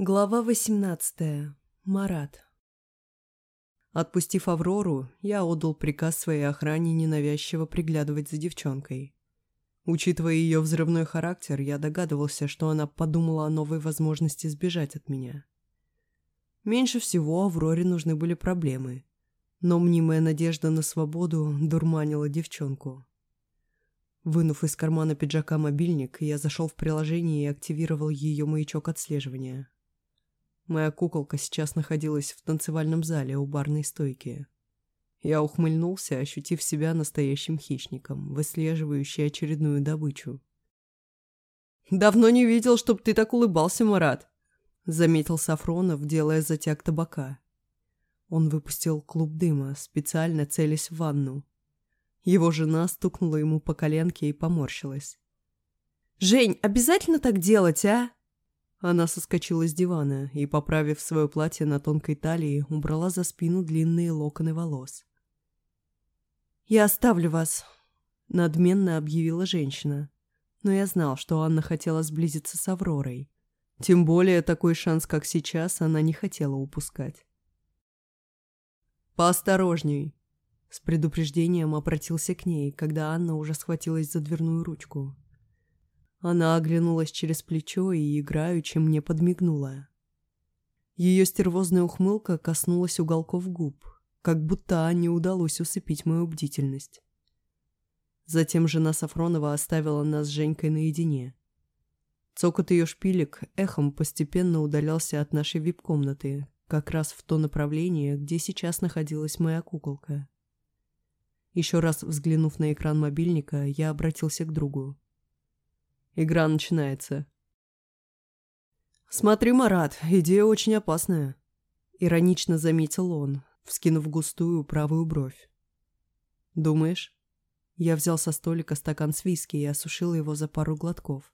Глава 18. Марат. Отпустив Аврору, я отдал приказ своей охране ненавязчиво приглядывать за девчонкой. Учитывая ее взрывной характер, я догадывался, что она подумала о новой возможности сбежать от меня. Меньше всего Авроре нужны были проблемы, но мнимая надежда на свободу дурманила девчонку. Вынув из кармана пиджака мобильник, я зашел в приложение и активировал ее маячок отслеживания. Моя куколка сейчас находилась в танцевальном зале у барной стойки. Я ухмыльнулся, ощутив себя настоящим хищником, выслеживающий очередную добычу. «Давно не видел, чтоб ты так улыбался, Марат!» — заметил Сафронов, делая затяг табака. Он выпустил клуб дыма, специально целясь в ванну. Его жена стукнула ему по коленке и поморщилась. «Жень, обязательно так делать, а?» Она соскочила с дивана и, поправив свое платье на тонкой талии, убрала за спину длинные локоны волос. «Я оставлю вас», — надменно объявила женщина. Но я знал, что Анна хотела сблизиться с Авророй. Тем более такой шанс, как сейчас, она не хотела упускать. «Поосторожней», — с предупреждением обратился к ней, когда Анна уже схватилась за дверную ручку. Она оглянулась через плечо и играючи мне подмигнула. Ее стервозная ухмылка коснулась уголков губ, как будто Анне удалось усыпить мою бдительность. Затем жена Сафронова оставила нас с Женькой наедине. Цокот ее шпилек эхом постепенно удалялся от нашей вип-комнаты, как раз в то направление, где сейчас находилась моя куколка. Еще раз взглянув на экран мобильника, я обратился к другу. Игра начинается. «Смотри, Марат, идея очень опасная», — иронично заметил он, вскинув густую правую бровь. «Думаешь?» Я взял со столика стакан с виски и осушил его за пару глотков.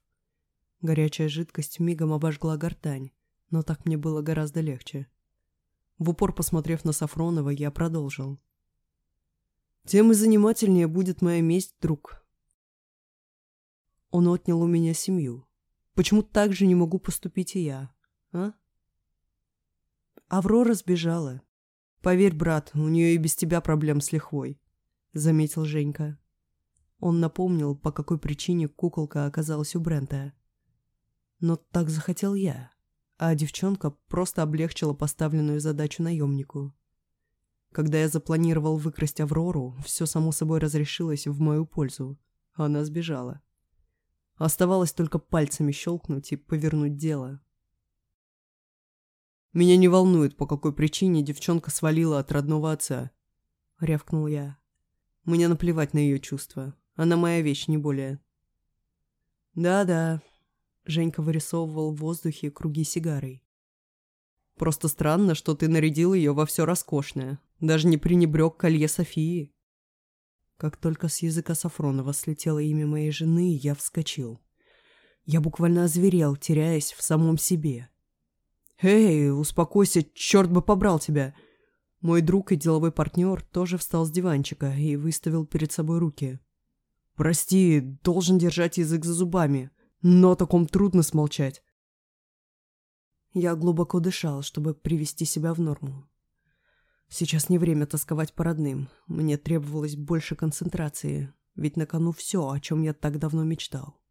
Горячая жидкость мигом обожгла гортань, но так мне было гораздо легче. В упор посмотрев на Сафронова, я продолжил. «Тем и занимательнее будет моя месть, друг. Он отнял у меня семью. Почему так же не могу поступить и я, а? Аврора сбежала. Поверь, брат, у нее и без тебя проблем с лихвой, заметил Женька. Он напомнил, по какой причине куколка оказалась у Брента. Но так захотел я, а девчонка просто облегчила поставленную задачу наемнику. Когда я запланировал выкрасть Аврору, все само собой разрешилось в мою пользу. Она сбежала. Оставалось только пальцами щелкнуть и повернуть дело. «Меня не волнует, по какой причине девчонка свалила от родного отца», — рявкнул я. «Мне наплевать на ее чувства. Она моя вещь, не более». «Да-да», — Женька вырисовывал в воздухе круги сигарой. «Просто странно, что ты нарядил ее во все роскошное. Даже не пренебрег колье Софии». Как только с языка Сафронова слетело имя моей жены, я вскочил. Я буквально озверел, теряясь в самом себе. «Эй, успокойся, черт бы побрал тебя!» Мой друг и деловой партнер тоже встал с диванчика и выставил перед собой руки. «Прости, должен держать язык за зубами, но о таком трудно смолчать». Я глубоко дышал, чтобы привести себя в норму. Сейчас не время тосковать по родным. Мне требовалось больше концентрации, ведь на кону все, о чем я так давно мечтал.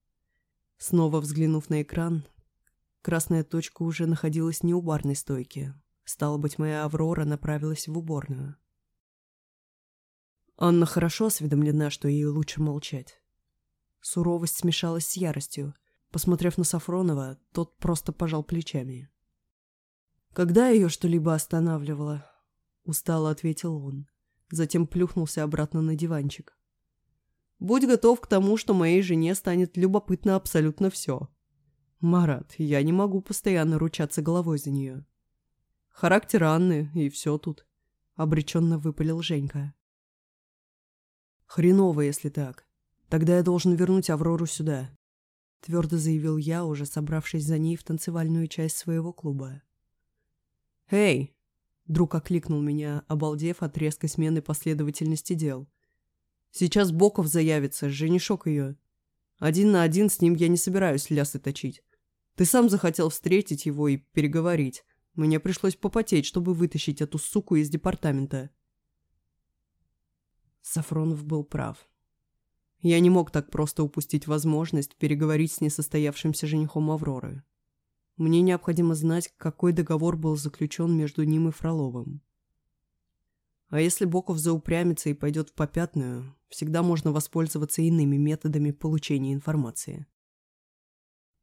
Снова взглянув на экран, красная точка уже находилась не у барной стойки. Стало быть, моя Аврора направилась в уборную. Анна хорошо осведомлена, что ей лучше молчать. Суровость смешалась с яростью. Посмотрев на Сафронова, тот просто пожал плечами. Когда ее что-либо останавливало, — устало ответил он. Затем плюхнулся обратно на диванчик. «Будь готов к тому, что моей жене станет любопытно абсолютно все. Марат, я не могу постоянно ручаться головой за нее. Характер Анны, и все тут», — обреченно выпалил Женька. «Хреново, если так. Тогда я должен вернуть Аврору сюда», — твердо заявил я, уже собравшись за ней в танцевальную часть своего клуба. «Эй, Друг окликнул меня, обалдев от резкой смены последовательности дел. «Сейчас Боков заявится, женишок ее. Один на один с ним я не собираюсь лясы точить. Ты сам захотел встретить его и переговорить. Мне пришлось попотеть, чтобы вытащить эту суку из департамента. Сафронов был прав. Я не мог так просто упустить возможность переговорить с несостоявшимся женихом Авроры. Мне необходимо знать, какой договор был заключен между ним и Фроловым. А если Боков заупрямится и пойдет в попятную, всегда можно воспользоваться иными методами получения информации.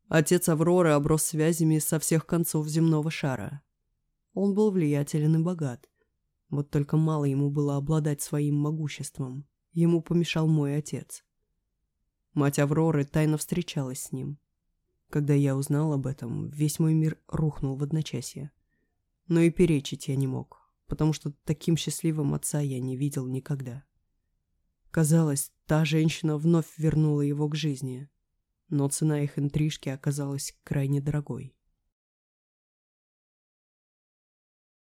Отец Авроры оброс связями со всех концов земного шара. Он был влиятелен и богат. Вот только мало ему было обладать своим могуществом. Ему помешал мой отец. Мать Авроры тайно встречалась с ним. Когда я узнал об этом, весь мой мир рухнул в одночасье. Но и перечить я не мог, потому что таким счастливым отца я не видел никогда. Казалось, та женщина вновь вернула его к жизни, но цена их интрижки оказалась крайне дорогой.